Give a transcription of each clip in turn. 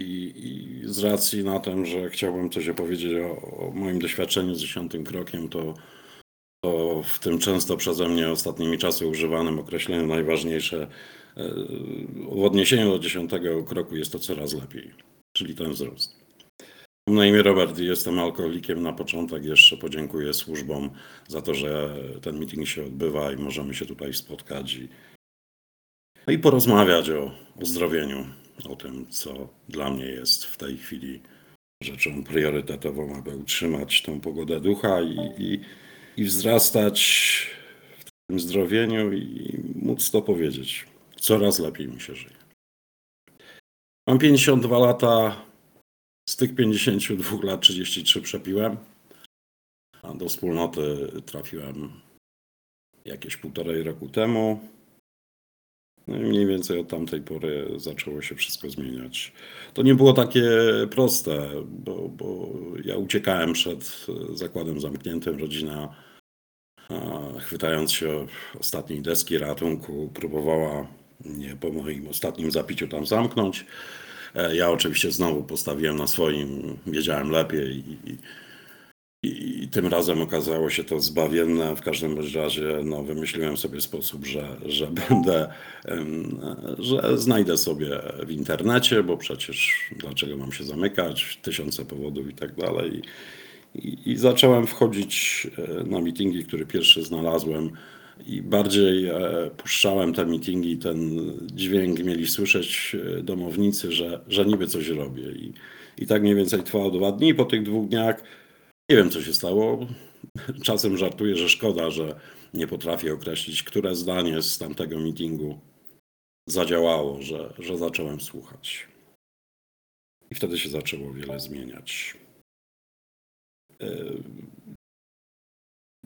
I, I, z racji na tym, że chciałbym coś opowiedzieć o, o moim doświadczeniu z dziesiątym krokiem, to, to w tym często przeze mnie ostatnimi czasy używanym określeniu najważniejsze e, w odniesieniu do dziesiątego kroku jest to coraz lepiej, czyli ten wzrost. Mam na imię Robert i jestem alkoholikiem. Na początek jeszcze podziękuję służbom za to, że ten meeting się odbywa i możemy się tutaj spotkać i, i porozmawiać o uzdrowieniu, o tym, co dla mnie jest w tej chwili rzeczą priorytetową, aby utrzymać tą pogodę ducha i, i, i wzrastać w tym zdrowieniu i móc to powiedzieć. Coraz lepiej mi się żyje. Mam 52 lata, z tych 52 lat 33 przepiłem, a do wspólnoty trafiłem jakieś półtorej roku temu. No i mniej więcej od tamtej pory zaczęło się wszystko zmieniać. To nie było takie proste, bo, bo ja uciekałem przed zakładem zamkniętym. Rodzina, chwytając się ostatniej deski ratunku, próbowała mnie po moim ostatnim zapiciu tam zamknąć. E, ja oczywiście znowu postawiłem na swoim, wiedziałem lepiej i, i, tym razem okazało się to zbawienne. W każdym razie no, wymyśliłem sobie sposób, że, że będę, że znajdę sobie w internecie, bo przecież dlaczego mam się zamykać, tysiące powodów i tak dalej. I, i zacząłem wchodzić e, na meetingi, które pierwszy znalazłem i bardziej e, puszczałem te meetingi, ten dźwięk mieli słyszeć e, domownicy, że, że niby coś robię. I, I tak mniej więcej trwało dwa dni. Po tych dwóch dniach nie wiem, co się stało. Czasem żartuję, że szkoda, że nie potrafię określić, które zdanie z tamtego meetingu zadziałało, że, że zacząłem słuchać. I wtedy się zaczęło wiele zmieniać. E,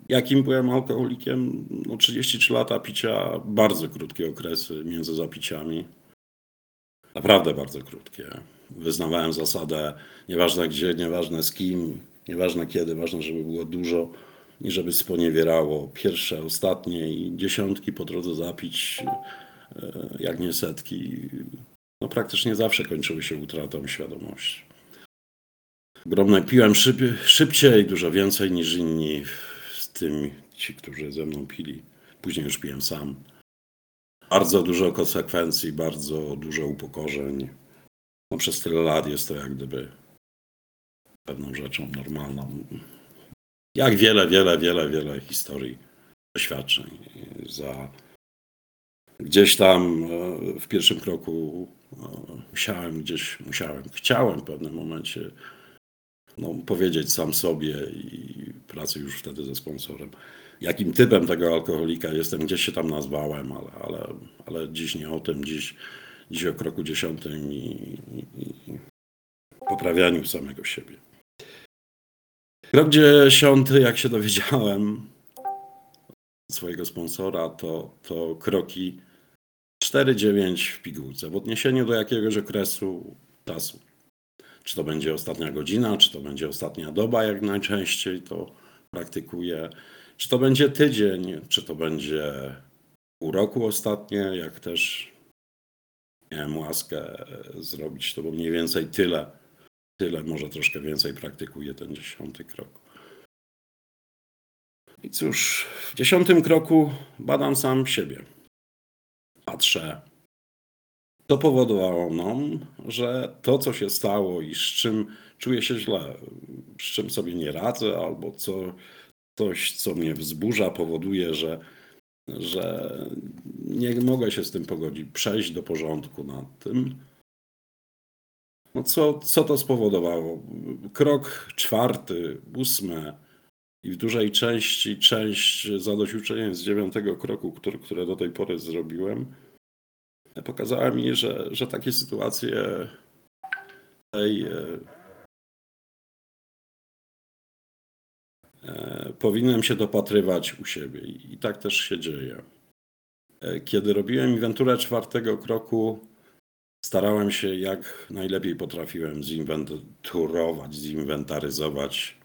Jakim byłem alkoholikiem? No 33 lata picia, bardzo krótkie okresy między zapiciami. Naprawdę bardzo krótkie. Wyznawałem zasadę nieważne gdzie, nieważne z kim, nieważne kiedy, ważne, żeby było dużo i żeby sponiewierało pierwsze, ostatnie i dziesiątki po drodze zapić, e, jak nie setki. No praktycznie zawsze kończyły się utratą świadomości. Ogromne piłem szyb, szybciej, dużo więcej niż inni tym ci, którzy ze mną pili. Później już piłem sam. Bardzo dużo konsekwencji, bardzo dużo upokorzeń. No, przez tyle lat jest to jak gdyby pewną rzeczą normalną. Jak wiele, wiele, wiele, wiele historii, doświadczeń. Za gdzieś tam e, w pierwszym kroku e, musiałem gdzieś, musiałem, chciałem w pewnym momencie no, powiedzieć sam sobie i pracy już wtedy ze sponsorem, jakim typem tego alkoholika jestem, gdzieś się tam nazwałem, ale, ale, ale dziś nie o tym, dziś, dziś o kroku dziesiątym i, i, i poprawianiu samego siebie. Krok dziesiąty, jak się dowiedziałem swojego sponsora, to, to kroki 4-9 w pigułce w odniesieniu do jakiegoś okresu czasu. Czy to będzie ostatnia godzina, czy to będzie ostatnia doba, jak najczęściej to praktykuję. Czy to będzie tydzień, czy to będzie pół roku ostatnie, jak też miałem łaskę zrobić, to bo mniej więcej tyle, tyle, może troszkę więcej praktykuję ten dziesiąty krok. I cóż, w dziesiątym kroku badam sam siebie. Patrzę, to powodowało nam, że to, co się stało i z czym czuję się źle, z czym sobie nie radzę, albo co, coś, co mnie wzburza, powoduje, że, że nie mogę się z tym pogodzić, przejść do porządku nad tym. No co, co to spowodowało? Krok czwarty, ósmy i w dużej części część zadośćuczynień z dziewiątego kroku, który, które do tej pory zrobiłem, pokazała mi, że, że takie sytuacje tej, e, e, powinienem się dopatrywać u siebie i tak też się dzieje. E, kiedy robiłem inwenturę czwartego kroku, starałem się jak najlepiej potrafiłem zinwenturować, zinwentaryzować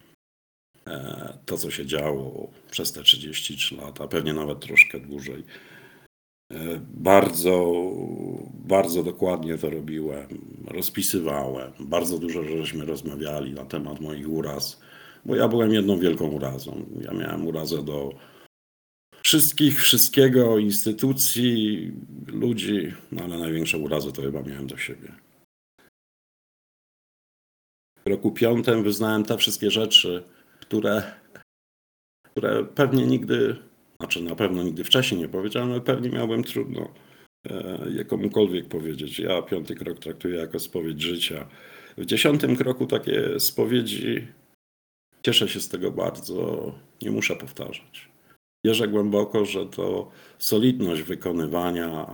to, co się działo przez te 33 lata, pewnie nawet troszkę dłużej. E, bardzo, bardzo dokładnie to robiłem, rozpisywałem. Bardzo dużo żeśmy rozmawiali na temat moich uraz, bo ja byłem jedną wielką urazą. Ja miałem urazę do wszystkich, wszystkiego, instytucji, ludzi, no ale największą urazę to chyba miałem do siebie. W roku piątym wyznałem te wszystkie rzeczy, które, które pewnie nigdy znaczy na pewno nigdy wcześniej nie powiedziałem, ale pewnie miałbym trudno e, komukolwiek powiedzieć. Ja piąty krok traktuję jako spowiedź życia. W dziesiątym kroku takie spowiedzi, cieszę się z tego bardzo, nie muszę powtarzać. Wierzę głęboko, że to solidność wykonywania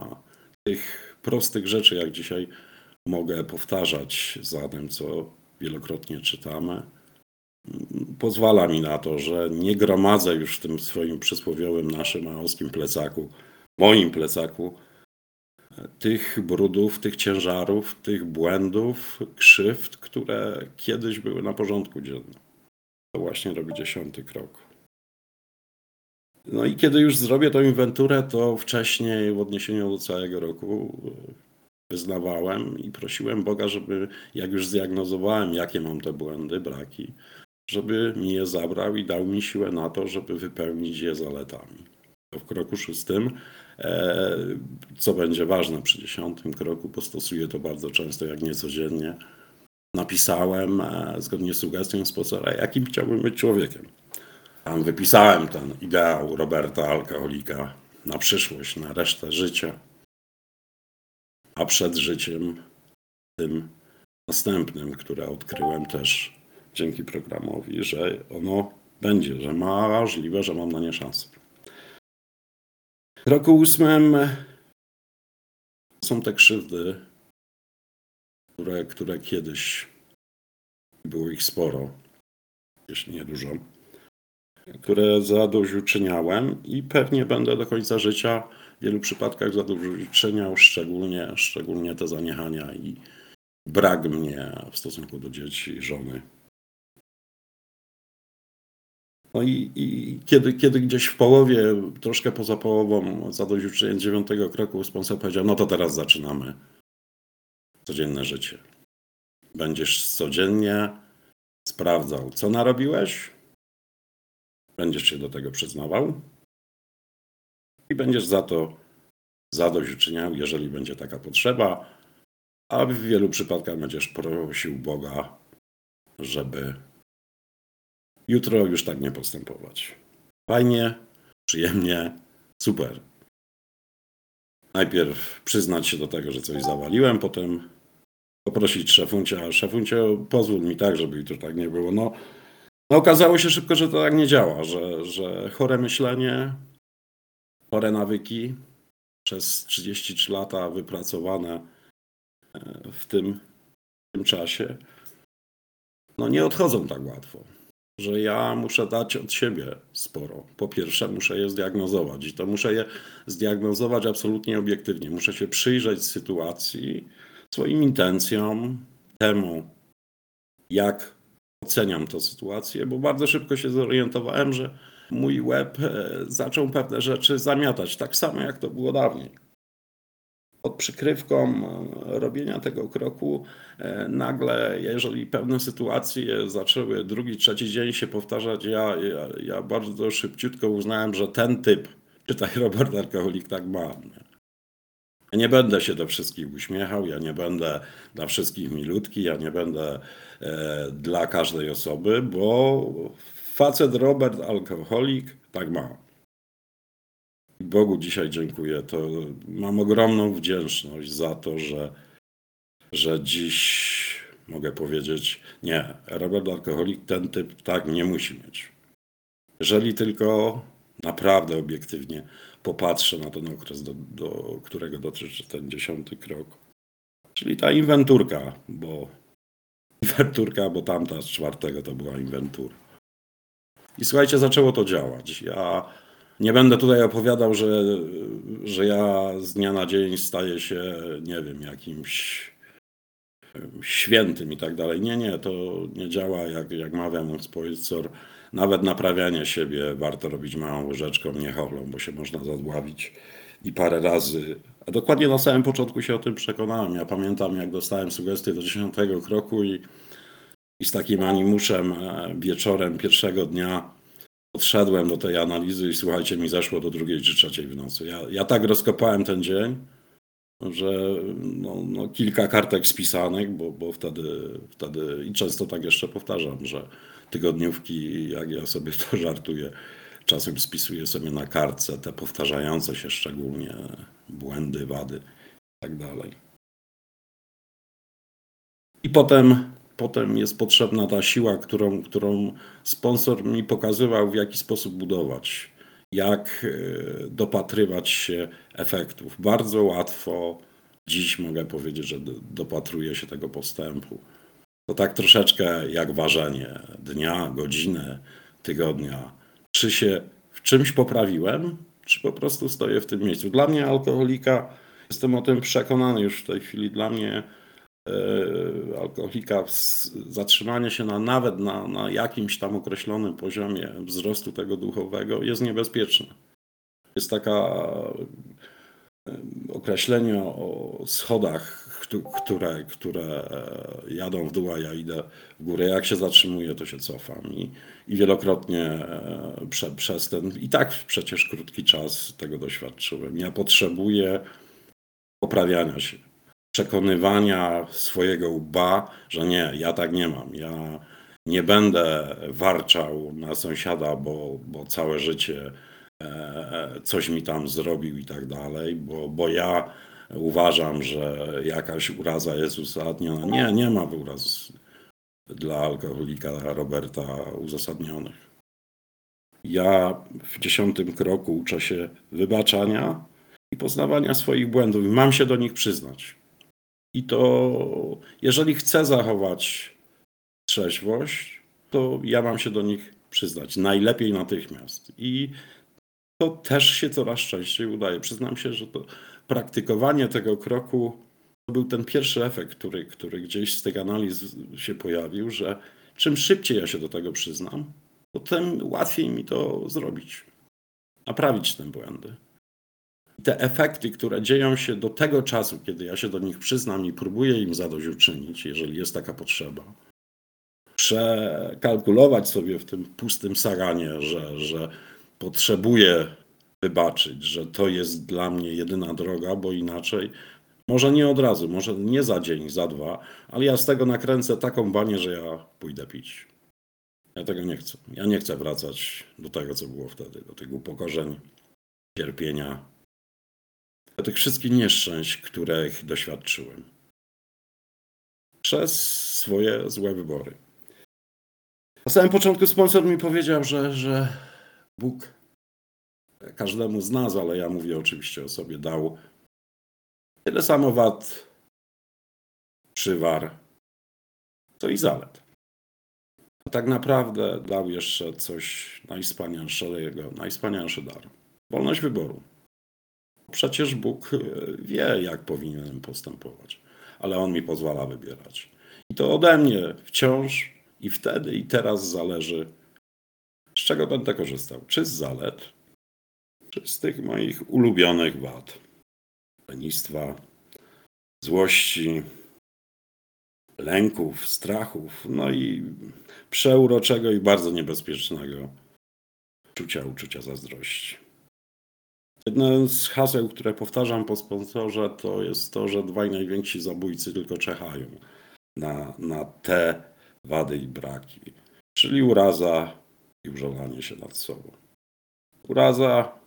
tych prostych rzeczy, jak dzisiaj mogę powtarzać za tym, co wielokrotnie czytamy, pozwala mi na to, że nie gromadzę już w tym swoim przysłowiowym naszym małoskim plecaku, moim plecaku, tych brudów, tych ciężarów, tych błędów, krzywd, które kiedyś były na porządku dziennym. To właśnie robi dziesiąty krok. No i kiedy już zrobię tą inwenturę, to wcześniej w odniesieniu do całego roku wyznawałem i prosiłem Boga, żeby jak już zdiagnozowałem, jakie mam te błędy, braki, żeby mi je zabrał i dał mi siłę na to, żeby wypełnić je zaletami. To w kroku szóstym, e, co będzie ważne przy dziesiątym kroku, bo stosuję to bardzo często, jak nie codziennie, napisałem e, zgodnie z sugestią sponsora, jakim chciałbym być człowiekiem. Tam wypisałem ten ideał Roberta Alkoholika na przyszłość, na resztę życia. A przed życiem tym następnym, które odkryłem też dzięki programowi, że ono będzie, że możliwe, że mam na nie szansę. W roku ósmym są te krzywdy, które, które kiedyś było ich sporo, jeśli nie dużo, które zadośćuczyniałem i pewnie będę do końca życia w wielu przypadkach zadośćuczyniał, szczególnie, szczególnie te zaniechania i brak mnie w stosunku do dzieci, żony. No i, i, kiedy, kiedy gdzieś w połowie, troszkę poza połową zadośćuczynienia dziewiątego kroku sponsor powiedział, no to teraz zaczynamy codzienne życie. Będziesz codziennie sprawdzał, co narobiłeś, będziesz się do tego przyznawał i będziesz za to zadośćuczyniał, jeżeli będzie taka potrzeba, a w wielu przypadkach będziesz prosił Boga, żeby jutro już tak nie postępować. Fajnie, przyjemnie, super. Najpierw przyznać się do tego, że coś zawaliłem, potem poprosić szefuncia, szefuncie pozwól mi tak, żeby jutro tak nie było. No, no okazało się szybko, że to tak nie działa, że, że chore myślenie, chore nawyki przez 33 lata wypracowane e, w tym, w tym czasie, no nie odchodzą tak łatwo że ja muszę dać od siebie sporo. Po pierwsze, muszę je zdiagnozować i to muszę je zdiagnozować absolutnie obiektywnie. Muszę się przyjrzeć sytuacji, swoim intencjom, temu, jak oceniam tę sytuację, bo bardzo szybko się zorientowałem, że mój web e, zaczął pewne rzeczy zamiatać, tak samo jak to było dawniej pod przykrywką e, robienia tego kroku, e, nagle, jeżeli pewne sytuacje zaczęły drugi, trzeci dzień się powtarzać, ja, ja, ja bardzo szybciutko uznałem, że ten typ, czytaj Robert Alkoholik, tak ma. Ja nie będę się do wszystkich uśmiechał, ja nie będę dla wszystkich milutki, ja nie będę dla każdej osoby, bo facet Robert Alkoholik tak ma. Bogu dzisiaj dziękuję. To mam ogromną wdzięczność za to, że, że dziś mogę powiedzieć, nie, Robert Alkoholik ten typ tak nie musi mieć. Jeżeli tylko naprawdę obiektywnie popatrzę na ten okres, do, do którego dotyczy ten dziesiąty krok, czyli ta inwenturka, bo inwenturka, bo tamta z czwartego to była inwentura. I słuchajcie, zaczęło to działać. Ja nie będę tutaj opowiadał, że, że ja z dnia na dzień staję się, nie wiem, jakimś świętym i tak dalej. Nie, nie, to nie działa, jak, jak mawia mój spojrzor. Nawet naprawianie siebie warto robić małą łyżeczką, nie chochlą, bo się można zadławić. i parę razy, a dokładnie na samym początku się o tym przekonałem. Ja pamiętam, jak dostałem sugestię do dziesiątego kroku i, i z takim animuszem e, wieczorem pierwszego dnia podszedłem do tej analizy i słuchajcie, mi zeszło do drugiej czy trzeciej w nocy. Ja, ja tak rozkopałem ten dzień, że no, no, kilka kartek spisanych, bo, bo wtedy, wtedy i często tak jeszcze powtarzam, że tygodniówki, jak ja sobie to żartuję, czasem spisuję sobie na kartce te powtarzające się szczególnie błędy, wady i tak. I potem, potem jest potrzebna ta siła, którą, którą sponsor mi pokazywał, w jaki sposób budować, jak e, dopatrywać się efektów. Bardzo łatwo dziś mogę powiedzieć, że dopatruję się tego postępu. To tak troszeczkę jak ważenie dnia, godziny, tygodnia. Czy się w czymś poprawiłem, czy po prostu stoję w tym miejscu. Dla mnie alkoholika, jestem o tym przekonany już w tej chwili, dla mnie e, alkoholika, zatrzymanie się na, nawet na, na jakimś tam określonym poziomie wzrostu tego duchowego jest niebezpieczne. Jest taka określenie o schodach, które, które e, jadą w dół, a ja idę w górę. Jak się zatrzymuję, to się cofam. I, i wielokrotnie e, prze, przez ten, i tak przecież krótki czas tego doświadczyłem. Ja potrzebuję poprawiania się, przekonywania swojego łba, że nie, ja tak nie mam. Ja nie będę warczał na sąsiada, bo, bo całe życie E, coś mi tam zrobił i tak dalej, bo, bo ja uważam, że jakaś uraza jest uzasadniona. Nie, nie ma uraz dla alkoholika Roberta uzasadnionych. Ja w dziesiątym kroku uczę się wybaczania i poznawania swoich błędów mam się do nich przyznać. I to, jeżeli chcę zachować trzeźwość, to ja mam się do nich przyznać. Najlepiej natychmiast. I to też się coraz częściej udaje. Przyznam się, że to praktykowanie tego kroku to był ten pierwszy efekt, który, który gdzieś z tych analiz się pojawił, że czym szybciej ja się do tego przyznam, to tym łatwiej mi to zrobić, naprawić te błędy. Te efekty, które dzieją się do tego czasu, kiedy ja się do nich przyznam i próbuję im zadośćuczynić, jeżeli jest taka potrzeba, przekalkulować sobie w tym pustym saranie, że, że potrzebuję wybaczyć, że to jest dla mnie jedyna droga, bo inaczej, może nie od razu, może nie za dzień, za dwa, ale ja z tego nakręcę taką banię, że ja pójdę pić. Ja tego nie chcę. Ja nie chcę wracać do tego, co było wtedy, do tych upokorzeń, cierpienia, do tych wszystkich nieszczęść, których doświadczyłem. Przez swoje złe wybory. Na samym początku sponsor mi powiedział, że, że Bóg każdemu z nas, ale ja mówię oczywiście o sobie, dał tyle samo wad, przywar, co i zalet. A tak naprawdę dał jeszcze coś najwspanialszego, najwspanialszy dar. Wolność wyboru. Przecież Bóg wie, jak powinienem postępować, ale On mi pozwala wybierać. I to ode mnie wciąż i wtedy i teraz zależy, z czego będę korzystał? Czy z zalet, z tych moich ulubionych wad? Lenistwa, złości, lęków, strachów, no i przeuroczego i bardzo niebezpiecznego czucia, uczucia zazdrości. Jedno z haseł, które powtarzam po sponsorze, to jest to, że dwaj najwięksi zabójcy tylko czechają na, na te wady i braki, czyli uraza i użalanie się nad sobą. Uraza,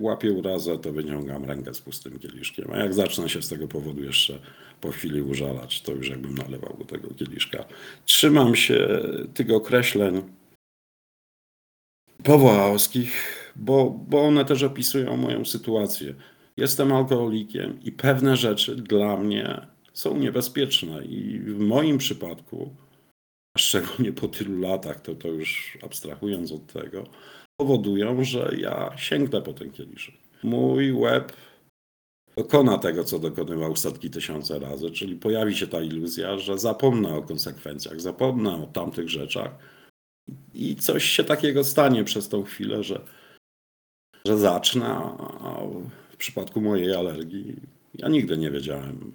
łapię urazę, to wyciągam rękę z pustym kieliszkiem. A jak zacznę się z tego powodu jeszcze po chwili użalać, to już jakbym nalewał do tego kieliszka. Trzymam się tych określeń powoławskich, bo, bo one też opisują moją sytuację. Jestem alkoholikiem i pewne rzeczy dla mnie są niebezpieczne. I w moim przypadku szczególnie po tylu latach, to, to już abstrahując od tego, powodują, że ja sięgnę po ten kieliszek. Mój łeb dokona tego, co dokonywał setki tysiące razy, czyli pojawi się ta iluzja, że zapomnę o konsekwencjach, zapomnę o tamtych rzeczach i coś się takiego stanie przez tą chwilę, że, że zacznę, a w przypadku mojej alergii ja nigdy nie wiedziałem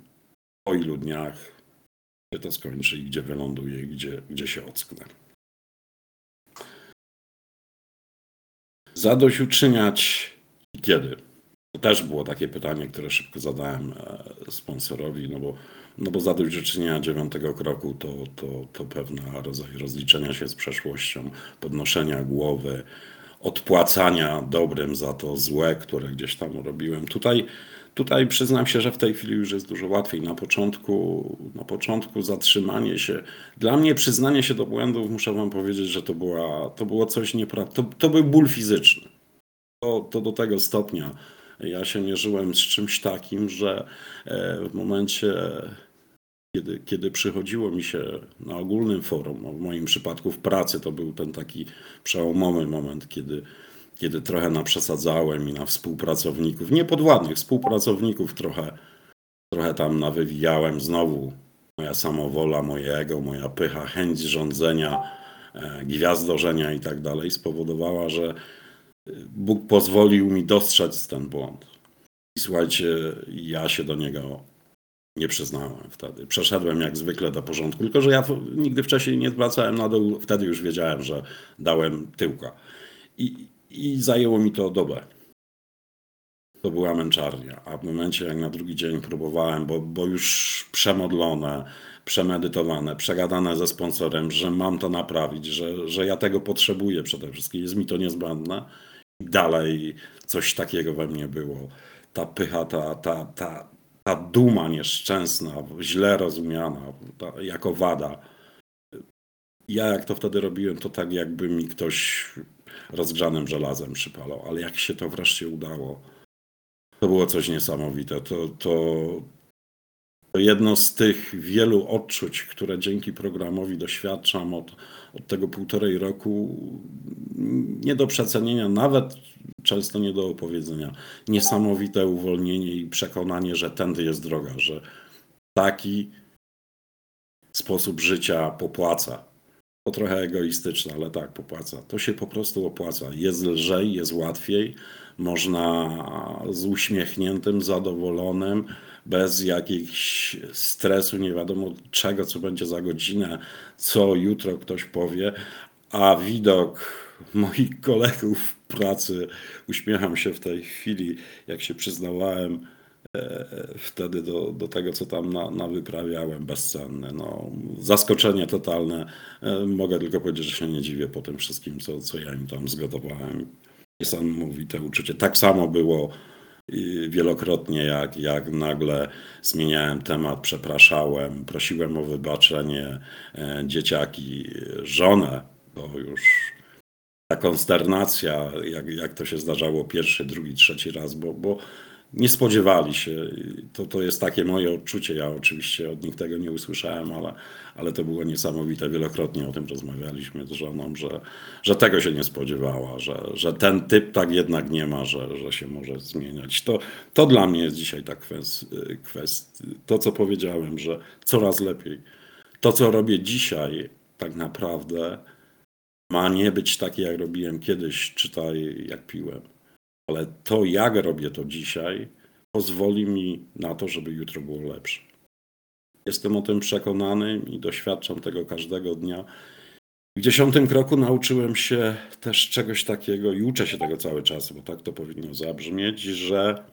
po ilu dniach, gdzie to skończy i gdzie wyląduje, gdzie, gdzie się ocknę. Zadośćuczyniać kiedy? To też było takie pytanie, które szybko zadałem e, sponsorowi, no bo, no bo zadośćuczynienia dziewiątego kroku to, to, to pewna rodzaj rozliczenia się z przeszłością, podnoszenia głowy, odpłacania dobrym za to złe, które gdzieś tam robiłem. Tutaj, tutaj przyznam się, że w tej chwili już jest dużo łatwiej. Na początku, na początku zatrzymanie się. Dla mnie przyznanie się do błędów, muszę wam powiedzieć, że to, była, to było coś nieprawdopodobnego. To, był ból fizyczny. To, to do tego stopnia ja się mierzyłem z czymś takim, że e, w momencie, kiedy, kiedy przychodziło mi się na ogólnym forum, no w moim przypadku w pracy, to był ten taki przełomowy moment, kiedy, kiedy trochę naprzesadzałem i na współpracowników, niepodwładnych współpracowników trochę, trochę tam nawywijałem znowu. Moja samowola, moje ego, moja pycha, chęć rządzenia, e, gwiazdorzenia i tak dalej spowodowała, że Bóg pozwolił mi dostrzec ten błąd. I słuchajcie, ja się do niego nie przyznałem wtedy. Przeszedłem jak zwykle do porządku, tylko że ja nigdy wcześniej nie zwracałem na dół, wtedy już wiedziałem, że dałem tyłka. I, i zajęło mi to dobę. To była męczarnia, a w momencie jak na drugi dzień próbowałem, bo, bo już przemodlone, przemedytowane, przegadane ze sponsorem, że mam to naprawić, że, że ja tego potrzebuję przede wszystkim, jest mi to niezbędne dalej coś takiego we mnie było. Ta pycha, ta, ta, ta, ta duma nieszczęsna, źle rozumiana ta, jako wada. Ja jak to wtedy robiłem, to tak jakby mi ktoś rozgrzanym żelazem przypalał, ale jak się to wreszcie udało, to było coś niesamowite. To, to, to jedno z tych wielu odczuć, które dzięki programowi doświadczam od, od tego półtorej roku, nie do przecenienia, nawet często nie do opowiedzenia. Niesamowite uwolnienie i przekonanie, że tędy jest droga, że taki sposób życia popłaca. To trochę egoistyczne, ale tak, popłaca. To się po prostu opłaca. Jest lżej, jest łatwiej. Można z uśmiechniętym, zadowolonym, bez jakichś stresu, nie wiadomo czego, co będzie za godzinę, co jutro ktoś powie, a widok moich kolegów w pracy, uśmiecham się w tej chwili, jak się przyznawałem wtedy do, do tego, co tam na, na wyprawiałem, bezcenne. No, zaskoczenie totalne. E, mogę tylko powiedzieć, że się nie dziwię po tym wszystkim, co, co ja im tam zgotowałem. Niesamowite uczucie. Tak samo było wielokrotnie, jak, jak nagle zmieniałem temat, przepraszałem, prosiłem o wybaczenie e, dzieciaki, żonę, bo już ta konsternacja, jak, jak to się zdarzało pierwszy, drugi, trzeci raz, bo, bo nie spodziewali się. To, to jest takie moje odczucie. Ja oczywiście od nich tego nie usłyszałem, ale, ale to było niesamowite. Wielokrotnie o tym rozmawialiśmy z żoną, że, że tego się nie spodziewała, że, że ten typ tak jednak nie ma, że, że się może zmieniać. To, to dla mnie jest dzisiaj ta kwestia, kwest, to co powiedziałem, że coraz lepiej. To, co robię dzisiaj, tak naprawdę ma nie być takie, jak robiłem kiedyś, czytaj, jak piłem ale to, jak robię to dzisiaj, pozwoli mi na to, żeby jutro było lepsze. Jestem o tym przekonany i doświadczam tego każdego dnia. W dziesiątym kroku nauczyłem się też czegoś takiego i uczę się tego cały czas, bo tak to powinno zabrzmieć, że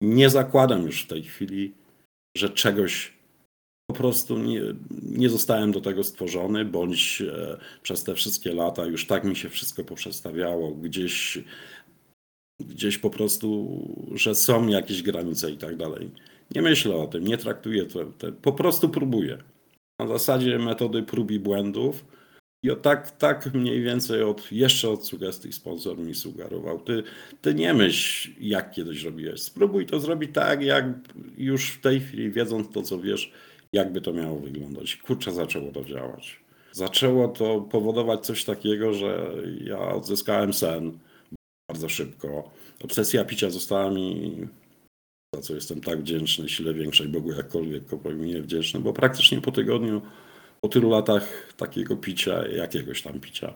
nie zakładam już w tej chwili, że czegoś po prostu nie, nie zostałem do tego stworzony, bądź e, przez te wszystkie lata już tak mi się wszystko poprzestawiało, gdzieś gdzieś po prostu, że są jakieś granice i tak dalej. Nie myślę o tym, nie traktuję to po prostu próbuję. Na zasadzie metody prób i błędów. I o tak, tak mniej więcej od, jeszcze od sugestii sponsor mi sugerował. Ty, ty nie myśl, jak kiedyś robiłeś. Spróbuj to zrobić tak, jak już w tej chwili, wiedząc to, co wiesz, jakby to miało wyglądać. Kurczę, zaczęło to działać. Zaczęło to powodować coś takiego, że ja odzyskałem sen bardzo szybko. Obsesja picia została mi, za co jestem tak wdzięczny, sile większej Bogu jakkolwiek nie wdzięczny, bo praktycznie po tygodniu, po tylu latach takiego picia, jakiegoś tam picia,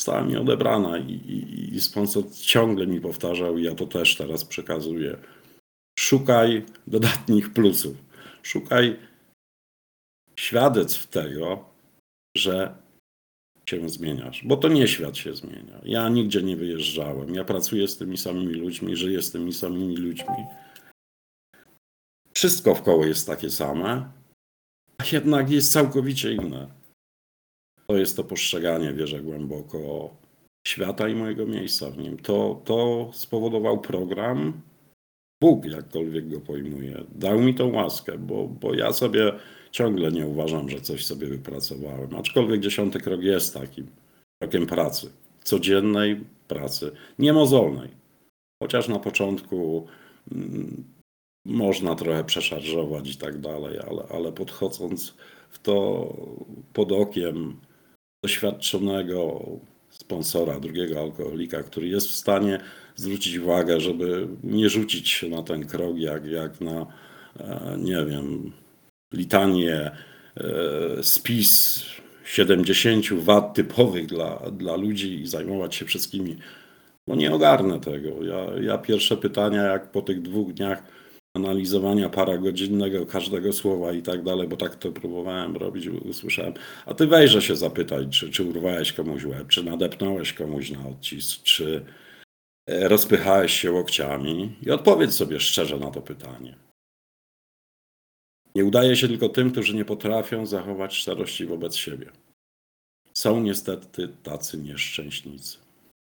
została mi odebrana i, i, i sponsor ciągle mi powtarzał, i ja to też teraz przekazuję. Szukaj dodatnich plusów. Szukaj świadectw tego, że się zmieniasz, bo to nie świat się zmienia. Ja nigdzie nie wyjeżdżałem. Ja pracuję z tymi samymi ludźmi, żyję z tymi samymi ludźmi. Wszystko w koło jest takie same, a jednak jest całkowicie inne. To jest to postrzeganie, wierzę głęboko, świata i mojego miejsca w nim. To, to spowodował program. Bóg, jakkolwiek go pojmuje, dał mi tą łaskę, bo, bo ja sobie ciągle nie uważam, że coś sobie wypracowałem. Aczkolwiek dziesiąty krok jest takim krokiem pracy, codziennej pracy, niemozolnej. Chociaż na początku mm, można trochę przeszarżować i tak dalej, ale, ale podchodząc w to pod okiem doświadczonego sponsora, drugiego alkoholika, który jest w stanie zwrócić uwagę, żeby nie rzucić się na ten krok jak, jak na, e, nie wiem, litanie, e, spis 70 wad typowych dla, dla ludzi i zajmować się wszystkimi. No nie ogarnę tego. Ja, ja pierwsze pytania, jak po tych dwóch dniach analizowania paragodzinnego każdego słowa i tak dalej, bo tak to próbowałem robić, usłyszałem. A ty wejrze się zapytaj, czy, czy urwałeś komuś łeb, czy nadepnąłeś komuś na odcisk, czy e, rozpychałeś się łokciami i odpowiedz sobie szczerze na to pytanie. Nie udaje się tylko tym, którzy nie potrafią zachować szczerości wobec siebie. Są niestety tacy nieszczęśnicy.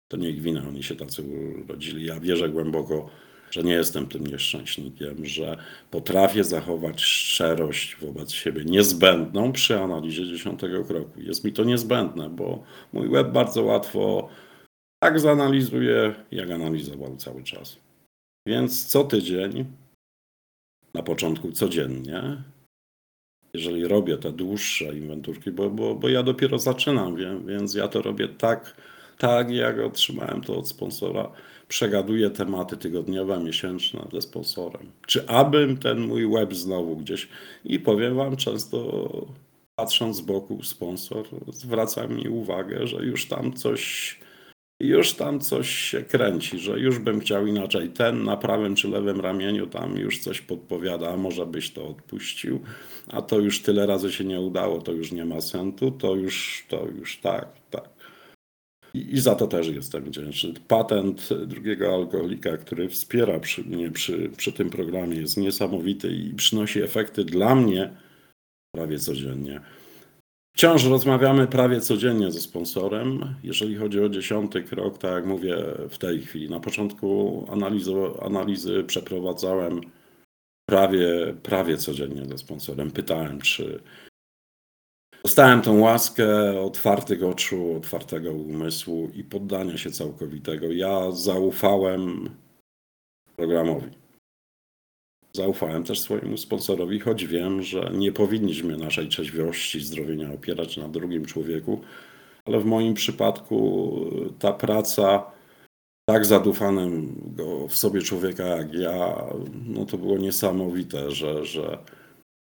To nie ich wina, oni się tacy urodzili. Ja wierzę głęboko, że nie jestem tym nieszczęśnikiem, że potrafię zachować szczerość wobec siebie niezbędną przy analizie dziesiątego kroku. Jest mi to niezbędne, bo mój web bardzo łatwo tak zanalizuje, jak analizował cały czas. Więc co tydzień na początku codziennie, jeżeli robię te dłuższe inwenturki, bo, bo, bo ja dopiero zaczynam, więc ja to robię tak, tak jak otrzymałem to od sponsora. Przegaduję tematy tygodniowe, miesięczne ze sponsorem. Czy abym ten mój web znowu gdzieś i powiem Wam często patrząc z boku sponsor zwraca mi uwagę, że już tam coś już tam coś się kręci, że już bym chciał inaczej. Ten na prawym czy lewym ramieniu tam już coś podpowiada, a może byś to odpuścił, a to już tyle razy się nie udało, to już nie ma sensu, to już, to już tak, tak. I, i za to też jestem wdzięczny. Patent drugiego alkoholika, który wspiera przy mnie przy, przy tym programie jest niesamowity i przynosi efekty dla mnie prawie codziennie. Wciąż rozmawiamy prawie codziennie ze sponsorem. Jeżeli chodzi o dziesiąty krok, tak jak mówię w tej chwili, na początku analizy, analizy przeprowadzałem prawie, prawie codziennie ze sponsorem. Pytałem, czy dostałem tą łaskę otwartych oczu, otwartego umysłu i poddania się całkowitego. Ja zaufałem programowi. Zaufałem też swojemu sponsorowi, choć wiem, że nie powinniśmy naszej trzeźwości, zdrowienia opierać na drugim człowieku, ale w moim przypadku ta praca tak zadufanym w sobie człowieka jak ja, no to było niesamowite, że, że,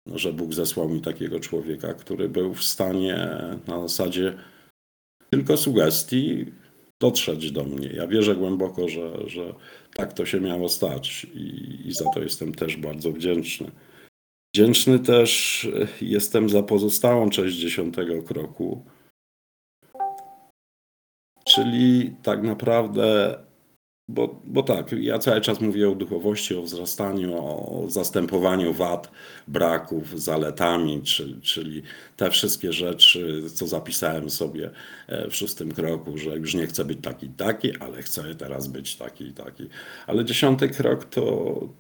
że Bóg zesłał mi takiego człowieka, który był w stanie na zasadzie tylko sugestii dotrzeć do mnie. Ja wierzę głęboko, że, że tak to się miało stać i, i za to jestem też bardzo wdzięczny. Wdzięczny też jestem za pozostałą część dziesiątego kroku, czyli tak naprawdę bo, bo tak, ja cały czas mówię o duchowości, o wzrastaniu, o zastępowaniu wad, braków, zaletami, czyli, czyli te wszystkie rzeczy, co zapisałem sobie e, w szóstym kroku, że już nie chcę być taki taki, ale chcę teraz być taki taki. Ale dziesiąty krok to,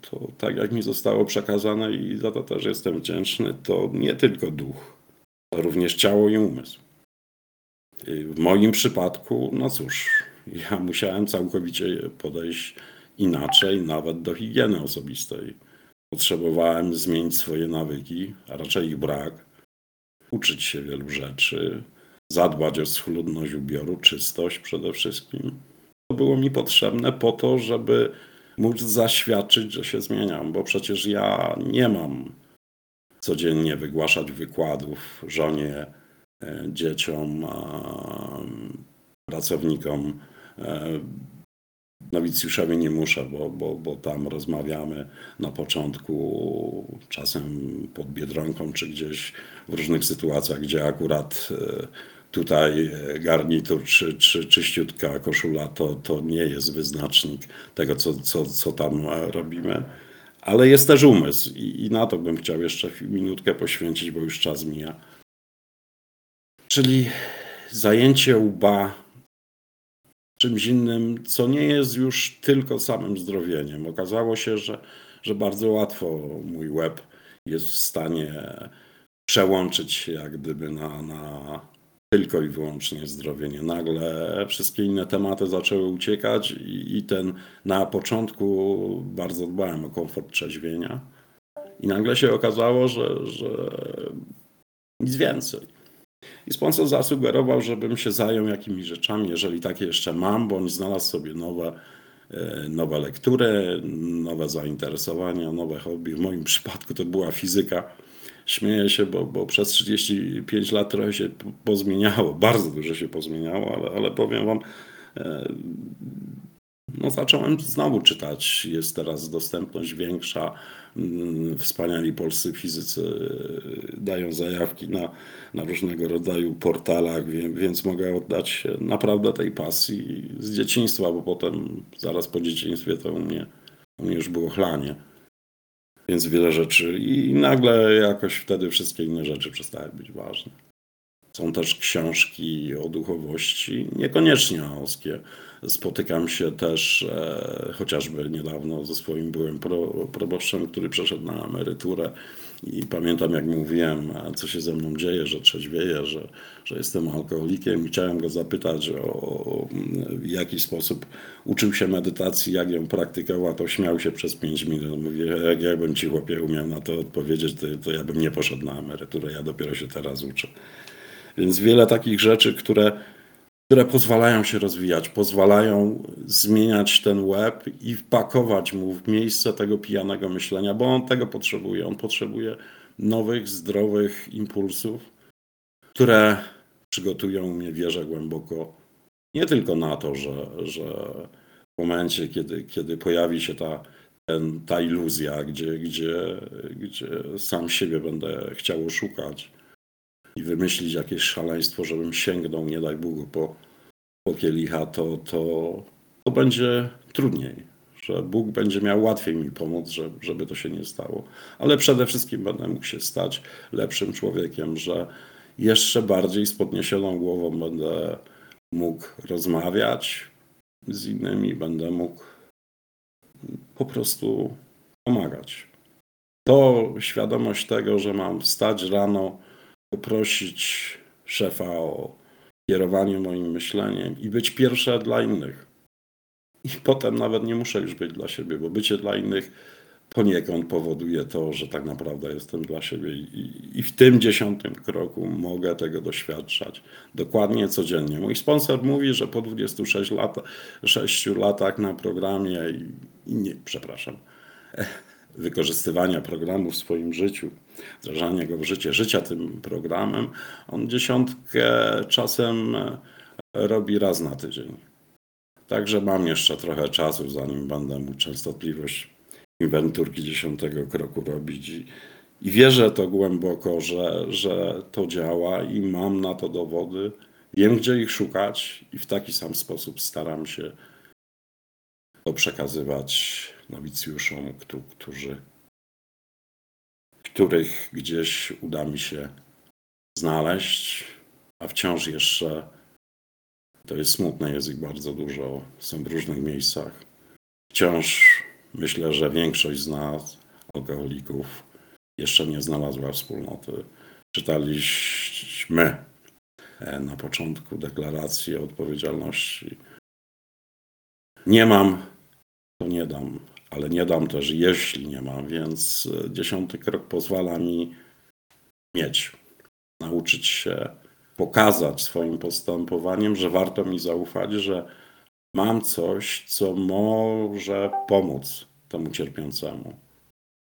to tak jak mi zostało przekazane i za to też jestem wdzięczny, to nie tylko duch, to również ciało i umysł. W moim przypadku, no cóż, ja musiałem całkowicie podejść inaczej, nawet do higieny osobistej. Potrzebowałem zmienić swoje nawyki, a raczej ich brak, uczyć się wielu rzeczy, zadbać o schludność ubioru, czystość przede wszystkim. To było mi potrzebne po to, żeby móc zaświadczyć, że się zmieniam, bo przecież ja nie mam codziennie wygłaszać wykładów żonie, e, dzieciom, pracownikom. Nowicjuszowi nie muszę, bo, bo, bo tam rozmawiamy na początku, czasem pod biedronką, czy gdzieś w różnych sytuacjach, gdzie akurat tutaj garnitur czy, czy czyściutka koszula to, to nie jest wyznacznik tego, co, co, co tam robimy. Ale jest też umysł i, i na to bym chciał jeszcze minutkę poświęcić, bo już czas mija. Czyli zajęcie łba czymś innym, co nie jest już tylko samym zdrowieniem. Okazało się, że, że bardzo łatwo mój łeb jest w stanie przełączyć się jak gdyby na, na tylko i wyłącznie zdrowienie. Nagle wszystkie inne tematy zaczęły uciekać i, i ten na początku bardzo dbałem o komfort trzeźwienia. I nagle się okazało, że, że nic więcej. I sponsor zasugerował, żebym się zajął jakimiś rzeczami, jeżeli takie jeszcze mam, on znalazł sobie nowe, e, nowe lektury, nowe zainteresowania, nowe hobby. W moim przypadku to była fizyka. Śmieję się, bo, bo przez 35 lat trochę się pozmieniało, bardzo dużo się pozmieniało, ale, ale powiem Wam, e, no zacząłem znowu czytać. Jest teraz dostępność większa. Mm, wspaniali polscy fizycy e, dają zajawki na, na różnego rodzaju portalach, więc mogę oddać się naprawdę tej pasji z dzieciństwa, bo potem zaraz po dzieciństwie to u mnie, u mnie już było chlanie. Więc wiele rzeczy i nagle jakoś wtedy wszystkie inne rzeczy przestały być ważne. Są też książki o duchowości, niekoniecznie aoskie. Spotykam się też e, chociażby niedawno ze swoim byłym pro, proboszczem, który przeszedł na emeryturę i pamiętam jak mówiłem, co się ze mną dzieje, że trzeźwieję, że, że jestem alkoholikiem i chciałem go zapytać o, o w jaki sposób uczył się medytacji, jak ją praktykował, to śmiał się przez pięć minut. Mówię, jak ja bym ci chłopie umiał na to odpowiedzieć, to, to ja bym nie poszedł na emeryturę, ja dopiero się teraz uczę. Więc wiele takich rzeczy, które, które pozwalają się rozwijać, pozwalają zmieniać ten łeb i wpakować mu w miejsce tego pijanego myślenia, bo on tego potrzebuje. On potrzebuje nowych, zdrowych impulsów, które przygotują mnie, wierzę głęboko, nie tylko na to, że, że w momencie, kiedy, kiedy pojawi się ta, ten, ta iluzja, gdzie, gdzie, gdzie sam siebie będę chciał szukać, i wymyślić jakieś szaleństwo, żebym sięgnął, nie daj Bogu, po, po kielicha, to, to, to będzie trudniej. Że Bóg będzie miał łatwiej mi pomóc, że, żeby to się nie stało. Ale przede wszystkim będę mógł się stać lepszym człowiekiem, że jeszcze bardziej z podniesioną głową będę mógł rozmawiać z innymi, będę mógł po prostu pomagać. To świadomość tego, że mam wstać rano, poprosić szefa o kierowanie moim myśleniem i być pierwsza dla innych. I potem nawet nie muszę już być dla siebie, bo bycie dla innych poniekąd powoduje to, że tak naprawdę jestem dla siebie i, i w tym dziesiątym kroku mogę tego doświadczać dokładnie codziennie. Mój sponsor mówi, że po 26 lat, 6 latach na programie i, i nie, przepraszam, wykorzystywania programu w swoim życiu, wdrażania go w życie, życia tym programem, on dziesiątkę czasem robi raz na tydzień. Także mam jeszcze trochę czasu, zanim będę mógł częstotliwość inwenturki dziesiątego kroku robić. I, i wierzę to głęboko, że, że to działa i mam na to dowody. Wiem, gdzie ich szukać i w taki sam sposób staram się to przekazywać nowicjuszom, którzy, których gdzieś uda mi się znaleźć, a wciąż jeszcze to jest smutne, jest ich bardzo dużo, są w różnych miejscach. Wciąż myślę, że większość z nas, alkoholików, jeszcze nie znalazła wspólnoty. Czytaliśmy e, na początku deklarację odpowiedzialności. Nie mam, to nie dam ale nie dam też, jeśli nie mam, więc e, dziesiąty krok pozwala mi mieć, nauczyć się, pokazać swoim postępowaniem, że warto mi zaufać, że mam coś, co może pomóc temu cierpiącemu.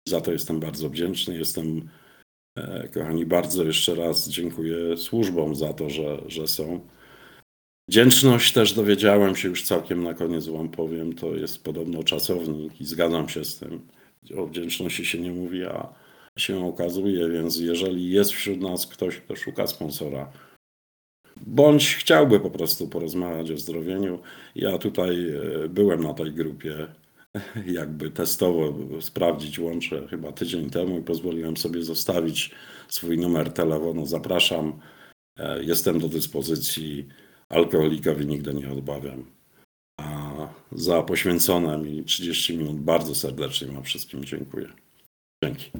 Za to jestem bardzo wdzięczny. Jestem, e, kochani, bardzo jeszcze raz dziękuję służbom za to, że, że są Wdzięczność też dowiedziałem się już całkiem na koniec wam powiem, to jest podobno czasownik i zgadzam się z tym. O wdzięczności się nie mówi, a się okazuje, więc jeżeli jest wśród nas ktoś, kto szuka sponsora, bądź chciałby po prostu porozmawiać o zdrowieniu, ja tutaj e, byłem na tej grupie, jakby testowo sprawdzić łącze chyba tydzień temu i pozwoliłem sobie zostawić swój numer telefonu. Zapraszam, e, jestem do dyspozycji alkoholikowi nigdy nie odbawiam. A za poświęcone mi 30 minut bardzo serdecznie Wam wszystkim dziękuję. Dzięki.